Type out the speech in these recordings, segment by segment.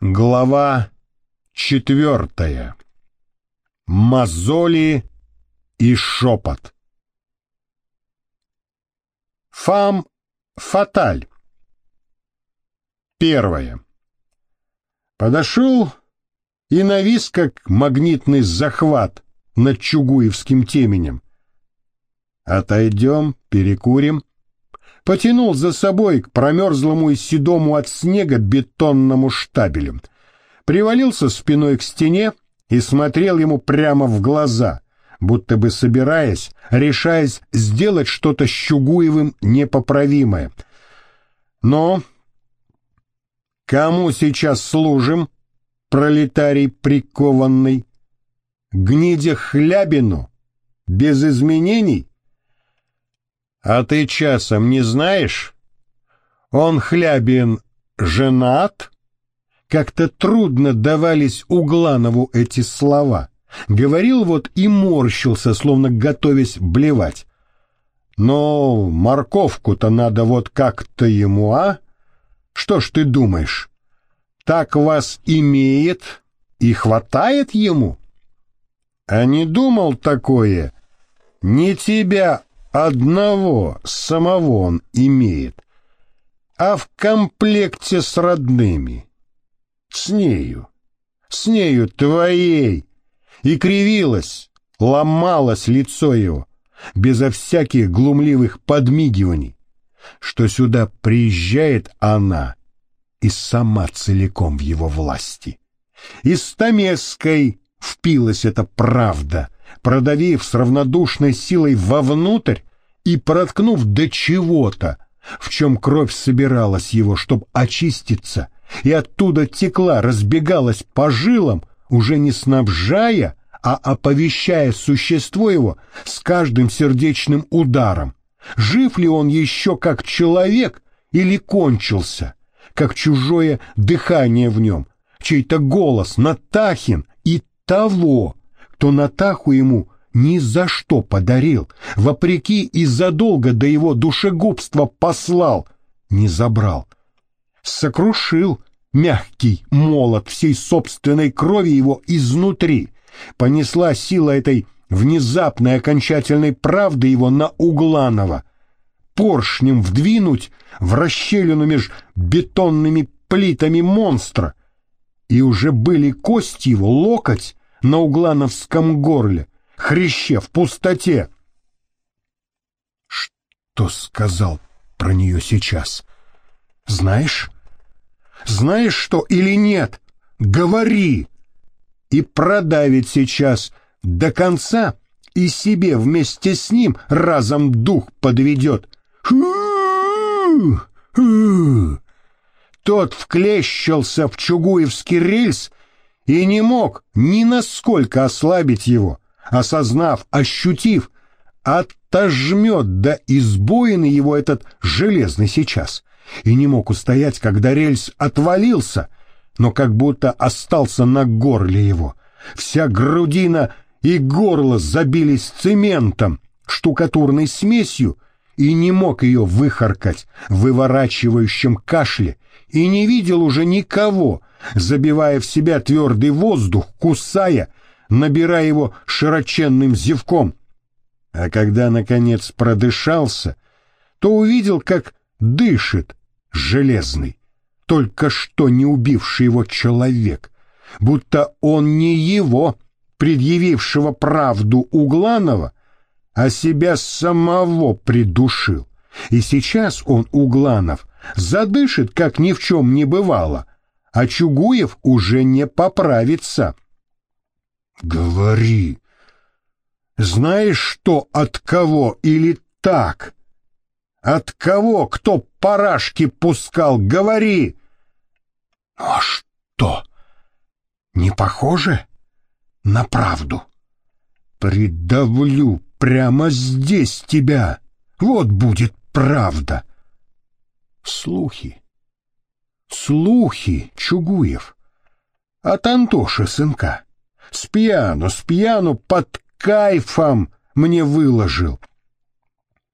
Глава четвертая. Мозоли и шепот. Фам фаталь. Первое. Подошел и навис, как магнитный захват над Чугуевским теменем. Отойдем, перекурим. Потянул за собой к промерзлому и седому от снега бетонному штабелю. Привалился спиной к стене и смотрел ему прямо в глаза, будто бы собираясь, решаясь сделать что-то с Чугуевым непоправимое. Но кому сейчас служим, пролетарий прикованный? Гниде Хлябину? Без изменений? А ты часом не знаешь? Он, Хлябин, женат? Как-то трудно давались Угланову эти слова. Говорил вот и морщился, словно готовясь блевать. Но морковку-то надо вот как-то ему, а? Что ж ты думаешь, так вас имеет и хватает ему? А не думал такое? Не тебя одного самого он имеет, а в комплекте с родными с нею, с нею твоей, и кривилось, ломалось лицо его, безо всяких глумливых подмигиваний, что сюда приезжает она и сама целиком в его власти. Из Томесской впилась эта правда, продавив с равнодушной силой вовнутрь и проткнув до чего-то, в чем кровь собиралась его, чтоб очиститься — и оттуда текла, разбегалась по жилам, уже не снабжая, а оповещая существо его с каждым сердечным ударом. Жив ли он еще как человек или кончился, как чужое дыхание в нем, чей-то голос, Натахин и того, кто Натаху ему ни за что подарил, вопреки и задолго до его душегубства послал, не забрал сокрушил мягкий молот всей собственной крови его изнутри. Понесла сила этой внезапной окончательной правды его на Угланова. Поршнем вдвинуть в расщелину меж бетонными плитами монстра. И уже были кости его, локоть на углановском горле, хряще в пустоте. Что сказал про нее сейчас? Знаешь? Знаешь что или нет? Говори! И продавит сейчас до конца и себе вместе с ним разом дух подведет. Тот вклещался в чугуевский рельс и не мог ни насколько ослабить его, осознав, ощутив, отожмет до избоины его этот железный сейчас и не мог устоять, когда рельс отвалился, но как будто остался на горле его. Вся грудина и горло забились цементом, штукатурной смесью, и не мог ее выхаркать в выворачивающем кашле, и не видел уже никого, забивая в себя твердый воздух, кусая, набирая его широченным зевком. А когда, наконец, продышался, то увидел, как дышит, железный, только что не убивший его человек, будто он не его, предъявившего правду Угланова, а себя самого придушил. И сейчас он, Угланов, задышит, как ни в чем не бывало, а Чугуев уже не поправится. Говори. Знаешь, что от кого или так? От кого кто парашки пускал? Говори!» «А что? Не похоже на правду?» «Придавлю прямо здесь тебя. Вот будет правда». Слухи. Слухи, Чугуев. От Антоши сынка. С пьяну, с пьяну под кайфом мне выложил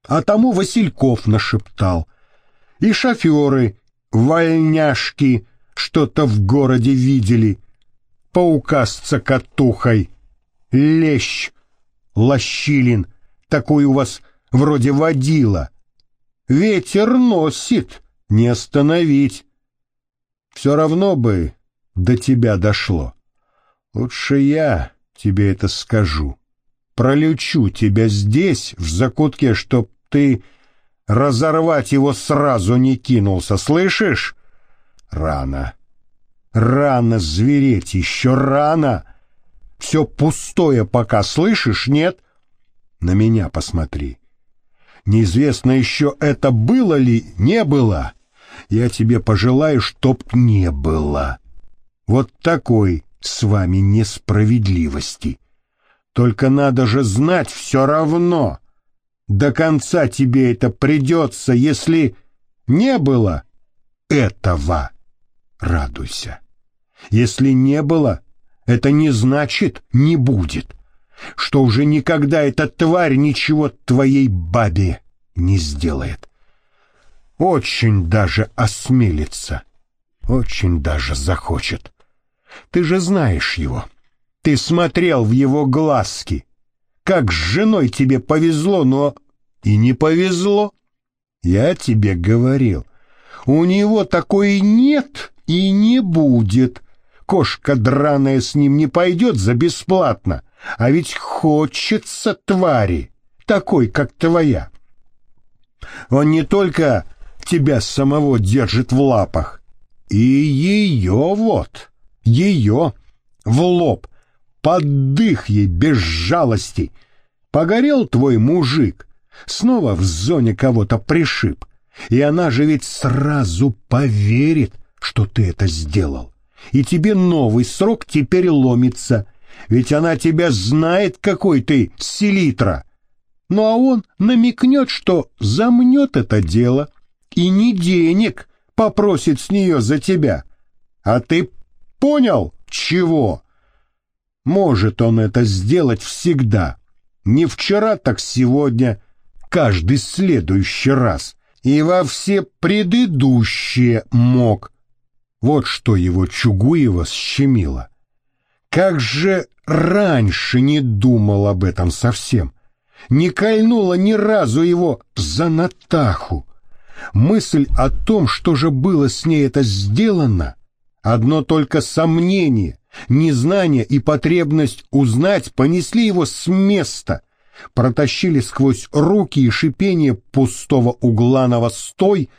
а тому Васильков нашептал. И шоферы, вольняшки, что-то в городе видели. Паука с цокотухой, лещ, лощилин, такой у вас вроде водила. Ветер носит, не остановить. Все равно бы до тебя дошло. Лучше я тебе это скажу. Пролечу тебя здесь, в закутке, чтоб ты разорвать его сразу не кинулся, слышишь? Рано. Рано звереть, еще рано. Все пустое пока, слышишь, нет? На меня посмотри. Неизвестно еще, это было ли, не было. Я тебе пожелаю, чтоб не было. Вот такой с вами несправедливости. Только надо же знать все равно. До конца тебе это придется, если не было этого. Радуйся. Если не было, это не значит не будет, что уже никогда эта тварь ничего твоей бабе не сделает. Очень даже осмелится, очень даже захочет. Ты же знаешь его. Ты смотрел в его глазки. Как с женой тебе повезло, но и не повезло. Я тебе говорил, у него такой нет и не будет. Кошка драная с ним не пойдет за бесплатно, а ведь хочется твари, такой, как твоя. Он не только тебя самого держит в лапах, и ее вот, ее в лоб, под дых ей без жалости. Погорел твой мужик, снова в зоне кого-то пришиб, и она же ведь сразу поверит, что ты это сделал. И тебе новый срок теперь ломится, ведь она тебя знает, какой ты селитра. Ну а он намекнет, что замнет это дело, и не денег попросит с нее за тебя. А ты понял, чего? Может он это сделать всегда. Не вчера, так сегодня, каждый следующий раз. И во все предыдущие мог. Вот что его Чугуева щемило. Как же раньше не думал об этом совсем. Не кольнуло ни разу его за Натаху. Мысль о том, что же было с ней это сделано, одно только сомнение, незнание и потребность узнать понесли его с места, протащили сквозь руки и шипение пустого угланого стой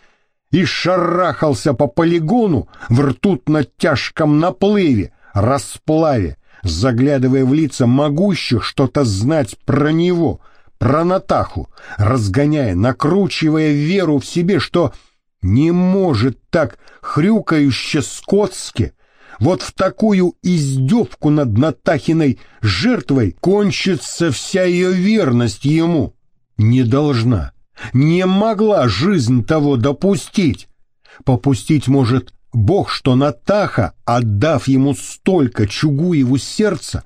и шарахался по полигону в ртутно-тяжком наплыве, расплаве, заглядывая в лица могущих что-то знать про него — про Натаху, разгоняя, накручивая веру в себе, что не может так хрюкающе скотски, вот в такую издевку над Натахиной жертвой кончится вся ее верность ему. Не должна, не могла жизнь того допустить. Попустить может Бог, что Натаха, отдав ему столько Чугуеву сердца,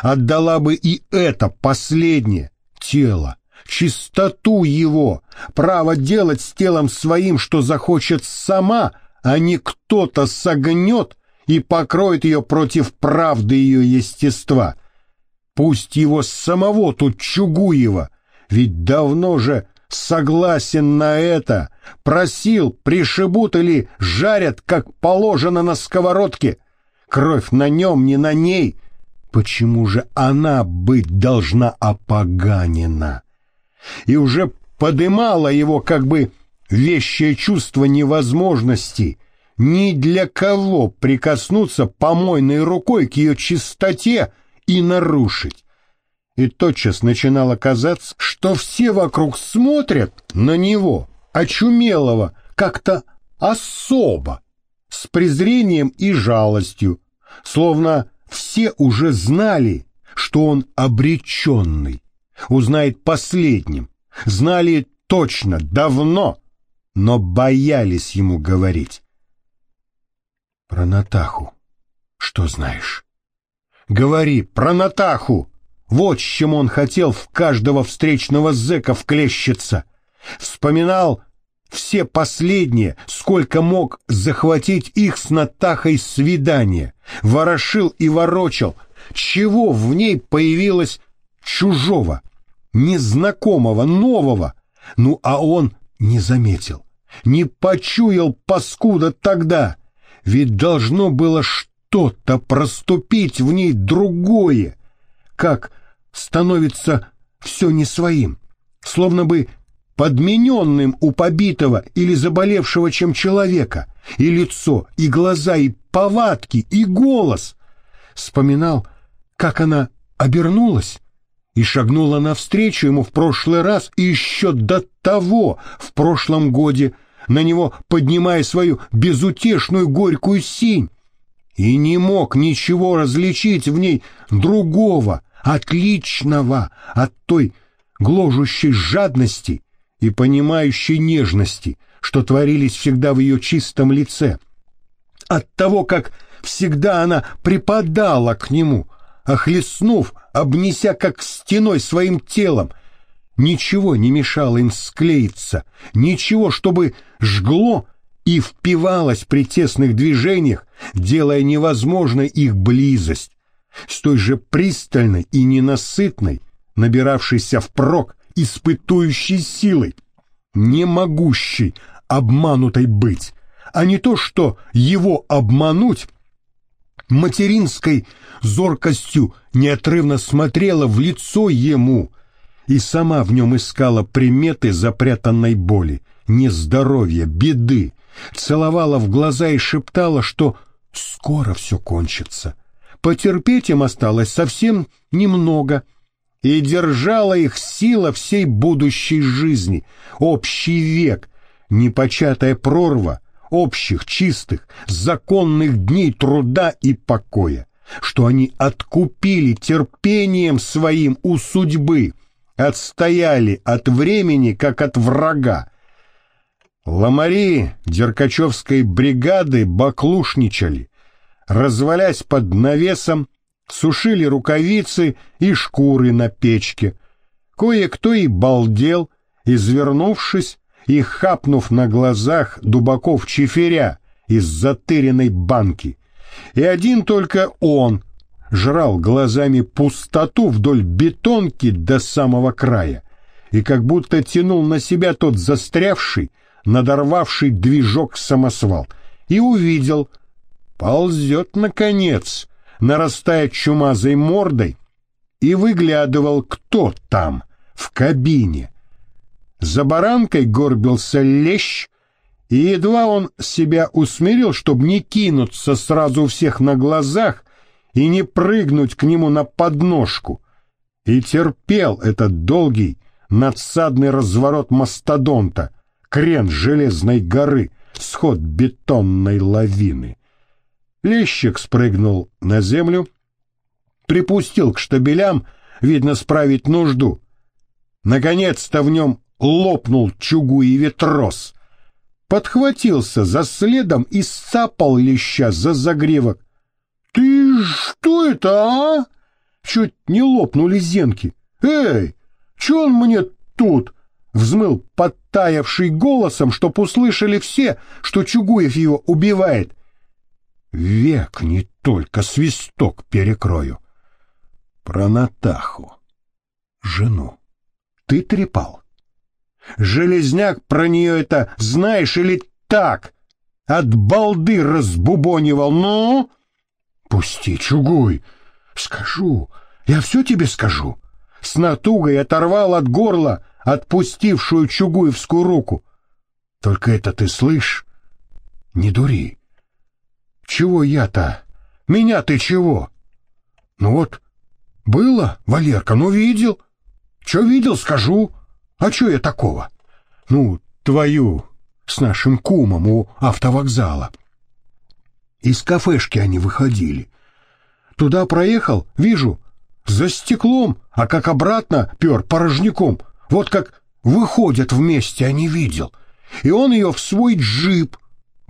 отдала бы и это последнее, тело, чистоту его, право делать с телом своим, что захочет сама, а не кто-то согнет и покроет ее против правды ее естества. Пусть его самого тут Чугуева, ведь давно же согласен на это, просил, пришибут или жарят, как положено на сковородке. Кровь на нем, не на ней, Почему же она быть должна опоганена? И уже подымала его как бы вещее чувство невозможности ни для кого прикоснуться помойной рукой к ее чистоте и нарушить. И тотчас начинало казаться, что все вокруг смотрят на него, очумелого, как-то особо, с презрением и жалостью, словно все уже знали, что он обреченный, узнает последним, знали точно, давно, но боялись ему говорить. Про Натаху что знаешь? Говори про Натаху! Вот с чем он хотел в каждого встречного зэка вклещиться. Вспоминал все последние, сколько мог захватить их с Натахой свидание, ворошил и ворочал, чего в ней появилось чужого, незнакомого, нового, ну а он не заметил, не почуял паскуда тогда, ведь должно было что-то проступить в ней другое, как становится все не своим, словно бы подмененным у побитого или заболевшего чем человека, и лицо, и глаза, и повадки, и голос. Вспоминал, как она обернулась и шагнула навстречу ему в прошлый раз и еще до того, в прошлом годе, на него поднимая свою безутешную горькую синь, и не мог ничего различить в ней другого, отличного от той гложущей жадности и понимающей нежности, что творились всегда в ее чистом лице, от того, как всегда она припадала к нему, охлестнув, обнеся как стеной своим телом, ничего не мешало им склеиться, ничего, чтобы жгло и впивалось при тесных движениях, делая невозможной их близость, с той же пристальной и ненасытной, набиравшейся впрок, испытующей силой, не могущей обманутой быть, а не то, что его обмануть материнской зоркостью неотрывно смотрела в лицо ему и сама в нем искала приметы запрятанной боли, нездоровья, беды, целовала в глаза и шептала, что скоро все кончится. Потерпеть им осталось совсем немного — и держала их сила всей будущей жизни, общий век, непочатая прорва общих, чистых, законных дней труда и покоя, что они откупили терпением своим у судьбы, отстояли от времени, как от врага. Ламари Деркачевской бригады баклушничали, развалясь под навесом, сушили рукавицы и шкуры на печке. Кое-кто и балдел, извернувшись и хапнув на глазах дубаков чиферя из затыренной банки. И один только он жрал глазами пустоту вдоль бетонки до самого края и как будто тянул на себя тот застрявший, надорвавший движок самосвал, и увидел, ползет, наконец, нарастая чумазой мордой, и выглядывал, кто там, в кабине. За баранкой горбился лещ, и едва он себя усмирил, чтобы не кинуться сразу у всех на глазах и не прыгнуть к нему на подножку, и терпел этот долгий надсадный разворот мастодонта, крен железной горы, сход бетонной лавины. Лещик спрыгнул на землю, припустил к штабелям, видно, справить нужду. Наконец-то в нем лопнул чугуевый трос. Подхватился за следом и сцапал леща за загревок. — Ты что это, а? Чуть не лопнули зенки. — Эй, че он мне тут? Взмыл подтаявший голосом, чтоб услышали все, что Чугуев его убивает — Век не только свисток перекрою. Про Натаху, жену, ты трепал. Железняк про нее это знаешь или так? От балды разбубонивал, ну? Пусти, чугуй, скажу, я все тебе скажу. С натугой оторвал от горла отпустившую чугуевскую руку. Только это ты слышь? Не дури. Чего я-то? Меня ты чего? Ну вот, было, Валерка, ну видел. Че видел, скажу. А че я такого? Ну, твою, с нашим кумом у автовокзала. Из кафешки они выходили. Туда проехал, вижу, за стеклом, а как обратно пер порожняком. Вот как выходят вместе, а не видел. И он ее в свой джип.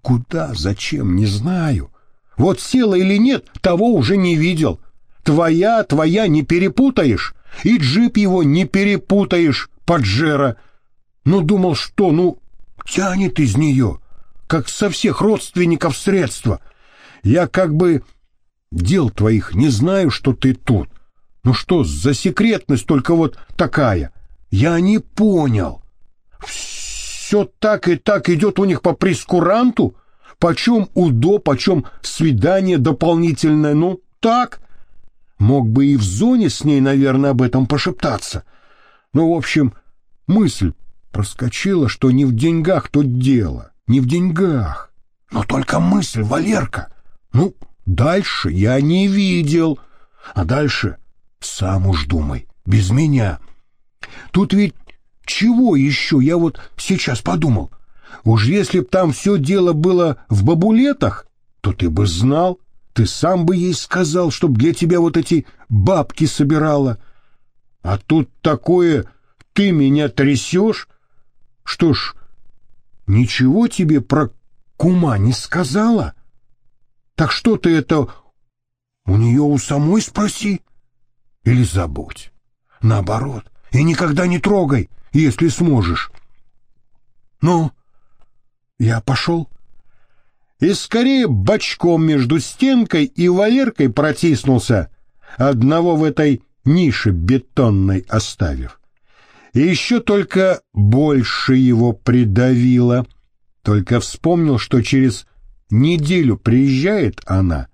Куда, зачем, не знаю. Вот села или нет, того уже не видел. Твоя, твоя не перепутаешь, и джип его не перепутаешь, поджера. Ну, думал, что, ну, тянет из нее, как со всех родственников средства. Я как бы дел твоих не знаю, что ты тут. Ну что за секретность только вот такая? Я не понял. Все так и так идет у них по прескуранту? Почем УДО, почем свидание дополнительное? Ну, так. Мог бы и в зоне с ней, наверное, об этом пошептаться. Ну, в общем, мысль проскочила, что не в деньгах тут дело, не в деньгах. Но только мысль, Валерка. Ну, дальше я не видел. А дальше сам уж думай, без меня. Тут ведь чего еще, я вот сейчас подумал. Уж если б там все дело было в бабулетах, то ты бы знал, ты сам бы ей сказал, чтоб для тебя вот эти бабки собирала. А тут такое, ты меня трясешь. Что ж, ничего тебе про кума не сказала? Так что ты это у нее у самой спроси или забудь. Наоборот, и никогда не трогай, если сможешь. Ну, я пошел. И скорее бочком между стенкой и Валеркой протиснулся, одного в этой нише бетонной оставив. И еще только больше его придавило. Только вспомнил, что через неделю приезжает она,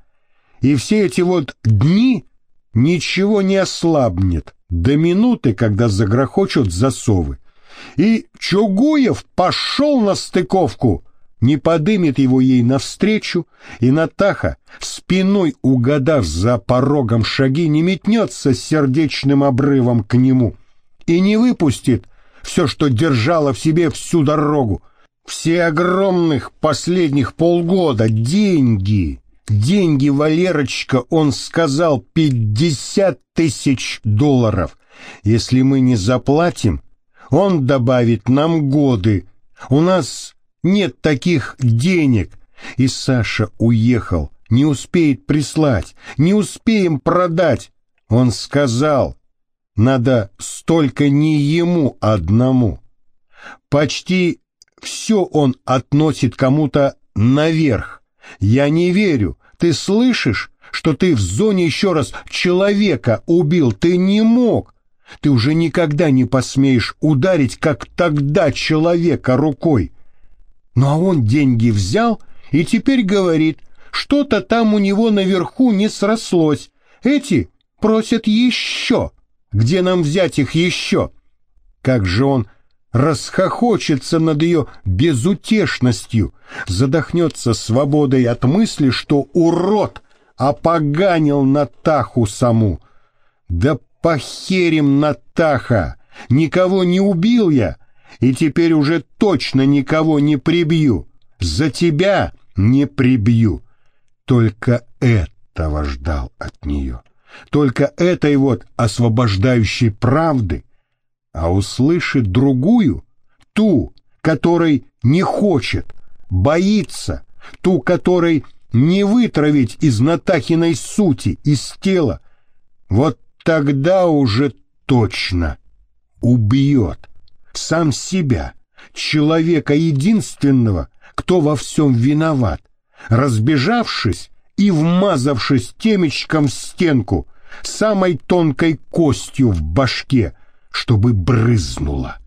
и все эти вот дни ничего не ослабнет до минуты, когда загрохочут засовы. И Чугуев пошел на стыковку, не подымет его ей навстречу, и Натаха, спиной угадав за порогом шаги, не метнется с сердечным обрывом к нему и не выпустит все, что держало в себе всю дорогу, все огромных последних полгода деньги, Деньги, Валерочка, он сказал, пятьдесят тысяч долларов. Если мы не заплатим, он добавит нам годы. У нас нет таких денег. И Саша уехал, не успеет прислать, не успеем продать. Он сказал, надо столько не ему одному. Почти все он относит кому-то наверх. Я не верю. Ты слышишь, что ты в зоне еще раз человека убил? Ты не мог. Ты уже никогда не посмеешь ударить, как тогда человека рукой. Ну а он деньги взял и теперь говорит, что-то там у него наверху не срослось. Эти просят еще. Где нам взять их еще? Как же он расхохочется над ее безутешностью, задохнется свободой от мысли, что урод опоганил Натаху саму. Да похерим Натаха! Никого не убил я, и теперь уже точно никого не прибью. За тебя не прибью. Только этого ждал от нее. Только этой вот освобождающей правды, а услышит другую, ту, которой не хочет, боится, ту, которой не вытравить из Натахиной сути, из тела, вот тогда уже точно убьет сам себя, человека единственного, кто во всем виноват, разбежавшись и вмазавшись темечком в стенку, самой тонкой костью в башке, чтобы брызнуло.